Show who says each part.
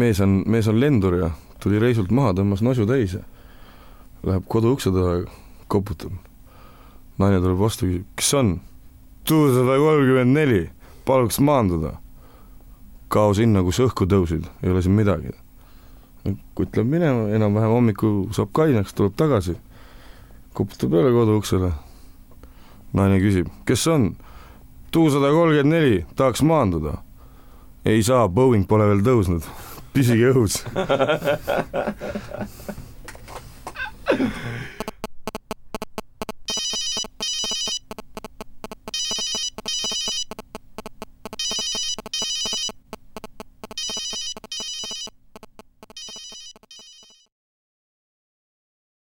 Speaker 1: mees on, mees on lendur ja tuli reisult maha, tõmbas nosu täis ja läheb kodu ukse taha, koputab. naine tuleb vastu, küsib, kes on? tuusada kolmkümmend neli, paluks maanduda. kao sinna, kus õhku tõusid, ei ole siin midagi. kutt läheb minema, enam-vähem hommikul saab kaineks, tuleb tagasi, koputab jälle kodu uksele. naine küsib, kes on? tuusada kolmkümmend neli, tahaks maanduda. ei saa, Boeing pole veel tõusnud, Busy girls.